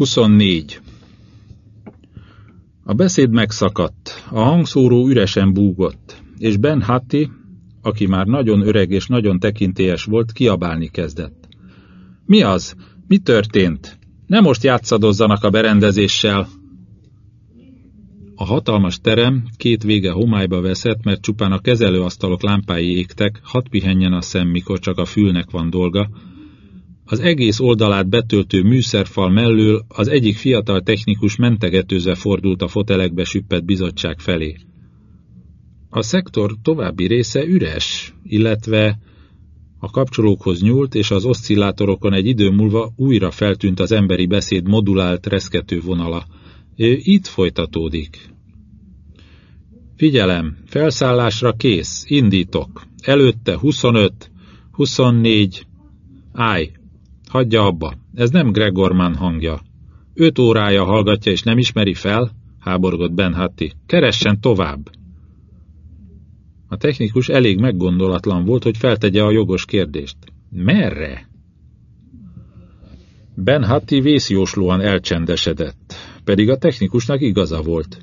24. A beszéd megszakadt, a hangszóró üresen búgott, és Ben Hatti, aki már nagyon öreg és nagyon tekintélyes volt, kiabálni kezdett. Mi az? Mi történt? Nem most játszadozzanak a berendezéssel! A hatalmas terem két vége homályba veszett, mert csupán a kezelőasztalok lámpái égtek, hadd pihenjen a szem, mikor csak a fülnek van dolga, az egész oldalát betöltő műszerfal mellől az egyik fiatal technikus mentegetőzve fordult a fotelekbe süppett bizottság felé. A szektor további része üres, illetve a kapcsolókhoz nyúlt, és az oszcillátorokon egy idő múlva újra feltűnt az emberi beszéd modulált reszkető vonala. Ő itt folytatódik. Figyelem, felszállásra kész, indítok. Előtte 25, 24, állj, Hagyja abba, ez nem Gregorman hangja. Öt órája hallgatja és nem ismeri fel, háborgott Ben Hatti. Keressen tovább! A technikus elég meggondolatlan volt, hogy feltegye a jogos kérdést. Merre? Ben Hatti vészjóslóan elcsendesedett, pedig a technikusnak igaza volt.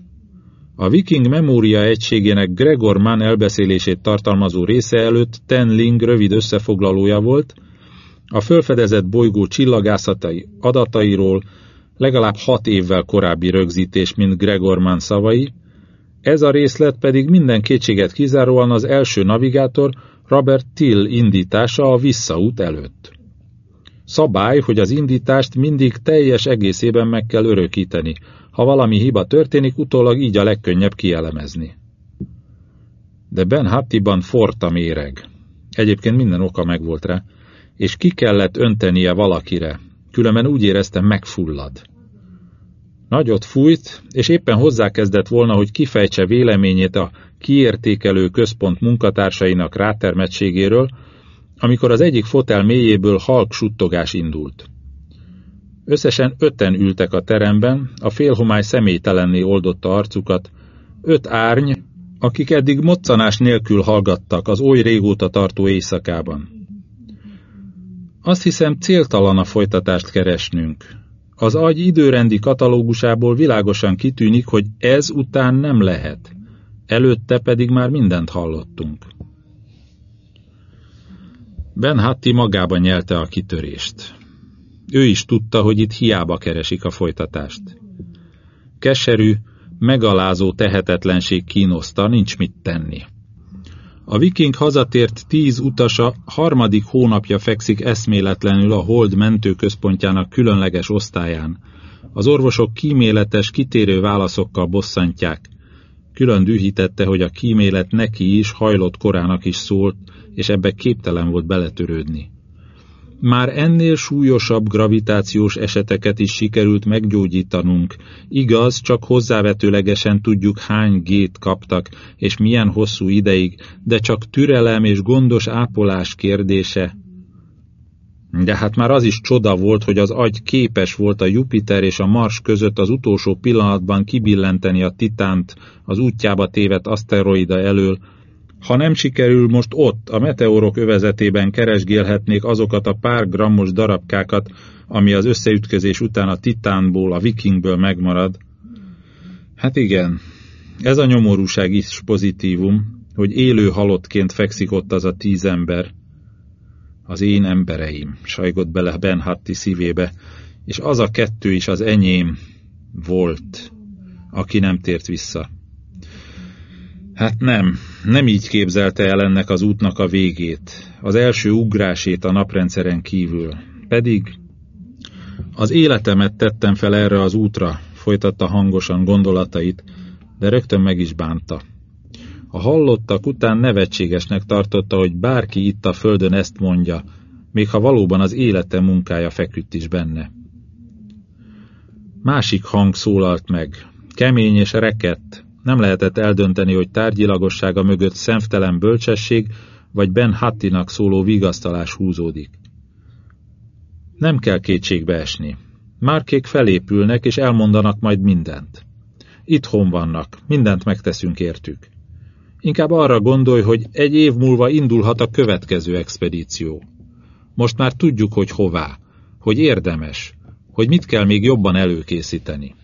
A Viking Memória egységének Gregor Mann elbeszélését tartalmazó része előtt Ten Ling rövid összefoglalója volt, a fölfedezett bolygó csillagászatai adatairól legalább hat évvel korábbi rögzítés, mint Gregor Mann szavai, ez a részlet pedig minden kétséget kizáróan az első navigátor Robert Till indítása a visszaút előtt. Szabály, hogy az indítást mindig teljes egészében meg kell örökíteni. Ha valami hiba történik, utólag így a legkönnyebb kielemezni. De Ben Hattiban forta méreg. Egyébként minden oka megvolt rá, és ki kellett öntenie valakire, különben úgy éreztem megfullad. Nagyot fújt, és éppen hozzákezdett volna, hogy kifejtse véleményét a kiértékelő központ munkatársainak rátermettségéről, amikor az egyik fotel mélyéből halk suttogás indult. Összesen öten ültek a teremben, a félhomály személytelenné oldotta arcukat, öt árny, akik eddig moccanás nélkül hallgattak az oly régóta tartó éjszakában. Azt hiszem céltalan a folytatást keresnünk. Az agy időrendi katalógusából világosan kitűnik, hogy ez után nem lehet. Előtte pedig már mindent hallottunk. Ben Hatti magába nyelte a kitörést. Ő is tudta, hogy itt hiába keresik a folytatást. Keserű, megalázó tehetetlenség kínoszta, nincs mit tenni. A viking hazatért tíz utasa harmadik hónapja fekszik eszméletlenül a hold mentőközpontjának különleges osztályán. Az orvosok kíméletes, kitérő válaszokkal bosszantják. Külön dühítette, hogy a kímélet neki is, hajlott korának is szólt, és ebbe képtelen volt beletörődni. Már ennél súlyosabb gravitációs eseteket is sikerült meggyógyítanunk. Igaz, csak hozzávetőlegesen tudjuk hány gét kaptak, és milyen hosszú ideig, de csak türelem és gondos ápolás kérdése. De hát már az is csoda volt, hogy az agy képes volt a Jupiter és a Mars között az utolsó pillanatban kibillenteni a Titánt az útjába tévedt aszteroida elől, ha nem sikerül most ott, a meteorok övezetében keresgélhetnék azokat a pár grammos darabkákat, ami az összeütközés után a titánból, a vikingből megmarad. Hát igen, ez a nyomorúság is pozitívum, hogy élő halottként fekszik ott az a tíz ember. Az én embereim, sajgott bele Ben Hatti szívébe, és az a kettő is az enyém volt, aki nem tért vissza. Hát nem, nem így képzelte el ennek az útnak a végét, az első ugrásét a naprendszeren kívül. Pedig az életemet tettem fel erre az útra, folytatta hangosan gondolatait, de rögtön meg is bánta. A hallottak után nevetségesnek tartotta, hogy bárki itt a földön ezt mondja, még ha valóban az élete munkája feküdt is benne. Másik hang szólalt meg, kemény és rekett, nem lehetett eldönteni, hogy tárgyilagossága mögött szemtelen bölcsesség, vagy Ben Hattinak szóló vigasztalás húzódik. Nem kell kétségbe esni. Márkék felépülnek, és elmondanak majd mindent. Itthon vannak, mindent megteszünk értük. Inkább arra gondolj, hogy egy év múlva indulhat a következő expedíció. Most már tudjuk, hogy hová, hogy érdemes, hogy mit kell még jobban előkészíteni.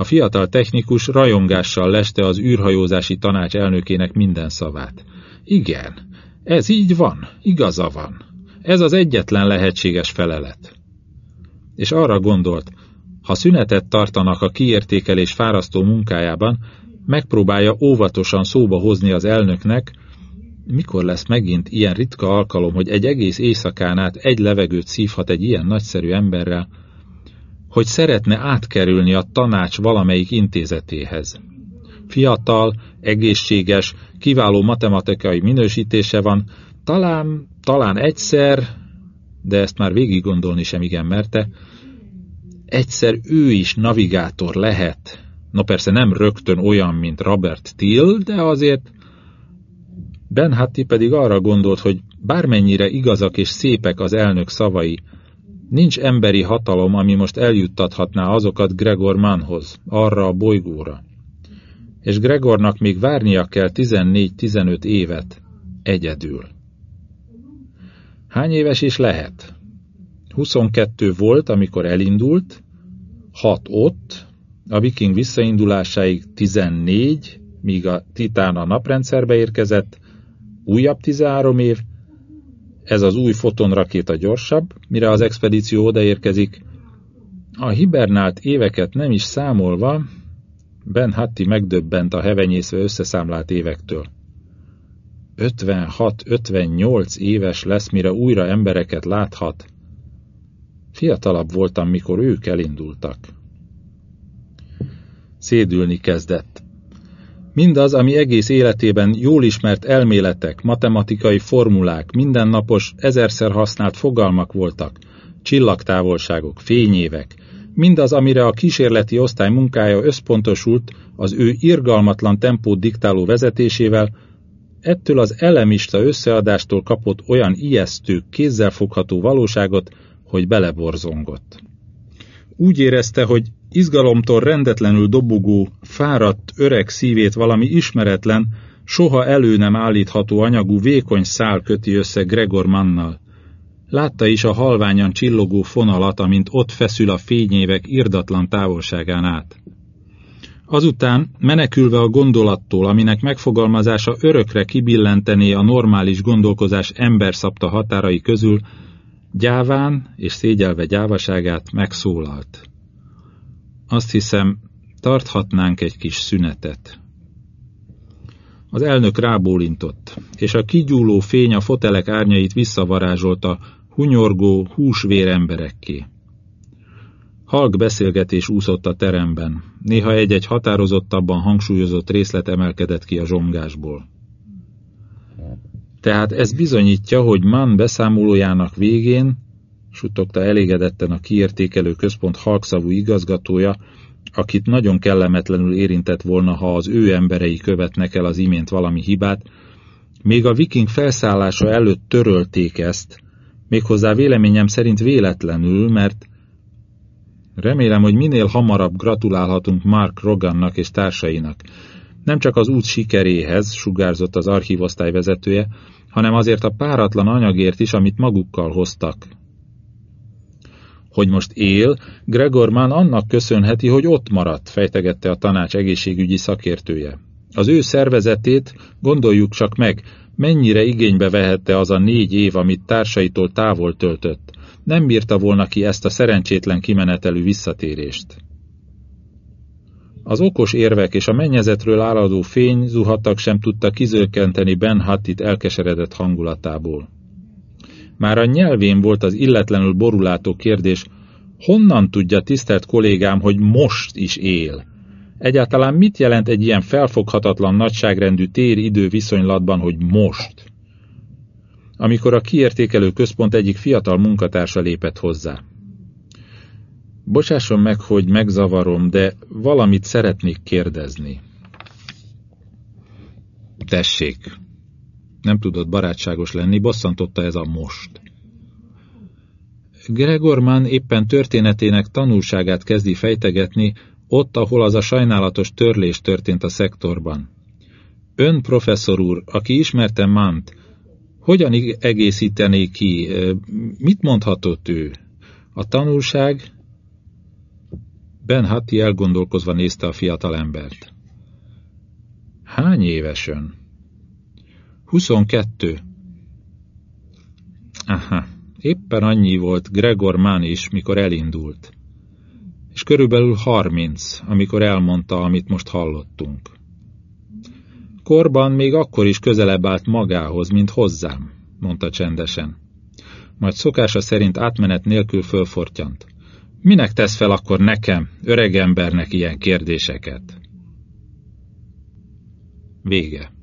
A fiatal technikus rajongással leste az űrhajózási tanács elnökének minden szavát. Igen, ez így van, igaza van. Ez az egyetlen lehetséges felelet. És arra gondolt, ha szünetet tartanak a kiértékelés fárasztó munkájában, megpróbálja óvatosan szóba hozni az elnöknek, mikor lesz megint ilyen ritka alkalom, hogy egy egész éjszakán át egy levegőt szívhat egy ilyen nagyszerű emberrel, hogy szeretne átkerülni a tanács valamelyik intézetéhez. Fiatal, egészséges, kiváló matematikai minősítése van, talán, talán egyszer, de ezt már végig gondolni sem igen merte, egyszer ő is navigátor lehet. No persze nem rögtön olyan, mint Robert Till, de azért Ben Hatti pedig arra gondolt, hogy bármennyire igazak és szépek az elnök szavai, nincs emberi hatalom, ami most eljuttathatná azokat Gregor Mannhoz, arra a bolygóra. És Gregornak még várnia kell 14-15 évet, egyedül. Hány éves is lehet? 22 volt, amikor elindult, 6 ott, a viking visszaindulásáig 14, míg a Titán a naprendszerbe érkezett, újabb 13 év, ez az új fotonrakéta gyorsabb, mire az expedíció odaérkezik. A hibernált éveket nem is számolva, Ben Hatti megdöbbent a hevenyészve összeszámlált évektől. 56-58 éves lesz, mire újra embereket láthat. Fiatalabb voltam, mikor ők elindultak. Szédülni kezdett. Mindaz, ami egész életében jól ismert elméletek, matematikai formulák, mindennapos, ezerszer használt fogalmak voltak, csillagtávolságok, fényévek, mindaz, amire a kísérleti osztály munkája összpontosult az ő irgalmatlan tempót diktáló vezetésével, ettől az elemista összeadástól kapott olyan ijesztő, kézzelfogható valóságot, hogy beleborzongott. Úgy érezte, hogy izgalomtól rendetlenül dobogó, fáradt, öreg szívét valami ismeretlen, soha elő nem állítható anyagú vékony szál köti össze Gregor Mannal. Látta is a halványan csillogó fonalat, amint ott feszül a fényévek irdatlan távolságán át. Azután, menekülve a gondolattól, aminek megfogalmazása örökre kibillentené a normális gondolkozás emberszabta határai közül, gyáván és szégyelve gyávaságát megszólalt. Azt hiszem, tarthatnánk egy kis szünetet. Az elnök rábólintott, és a kigyúló fény a fotelek árnyait visszavarázsolta hunyorgó, húsvér emberekké. Halk beszélgetés úszott a teremben, néha egy-egy határozottabban hangsúlyozott részlet emelkedett ki a zsongásból. Tehát ez bizonyítja, hogy Mann beszámolójának végén suttogta elégedetten a kiértékelő központ halkszavú igazgatója, akit nagyon kellemetlenül érintett volna, ha az ő emberei követnek el az imént valami hibát, még a viking felszállása előtt törölték ezt, méghozzá véleményem szerint véletlenül, mert remélem, hogy minél hamarabb gratulálhatunk Mark Rogannak és társainak. Nem csak az út sikeréhez, sugárzott az archívosztály vezetője, hanem azért a páratlan anyagért is, amit magukkal hoztak, hogy most él, Gregor Mann annak köszönheti, hogy ott maradt, fejtegette a tanács egészségügyi szakértője. Az ő szervezetét, gondoljuk csak meg, mennyire igénybe vehette az a négy év, amit társaitól távol töltött. Nem bírta volna ki ezt a szerencsétlen kimenetelű visszatérést. Az okos érvek és a mennyezetről áradó fény zuhattak sem tudta kizökkenteni Ben Hattit elkeseredett hangulatából. Már a nyelvén volt az illetlenül borulátó kérdés, honnan tudja tisztelt kollégám, hogy most is él? Egyáltalán mit jelent egy ilyen felfoghatatlan nagyságrendű tér-idő viszonylatban, hogy most? Amikor a kiértékelő központ egyik fiatal munkatársa lépett hozzá. Bocsásson meg, hogy megzavarom, de valamit szeretnék kérdezni. Tessék, nem tudott barátságos lenni, bosszantotta ez a most. Gregorman éppen történetének tanulságát kezdi fejtegetni, ott, ahol az a sajnálatos törlés történt a szektorban. Ön, professzor úr, aki ismerte Mant, hogyan egészítené ki, mit mondhatott ő? A tanulság? Ben Hatti elgondolkozva nézte a fiatal embert. Hány éves ön? 22. Aha, éppen annyi volt Gregor Mann is, mikor elindult. És körülbelül 30, amikor elmondta, amit most hallottunk. Korban még akkor is közelebb állt magához, mint hozzám, mondta csendesen. Majd szokása szerint átmenet nélkül fölfortyant. Minek tesz fel akkor nekem, öregembernek ilyen kérdéseket? Vége.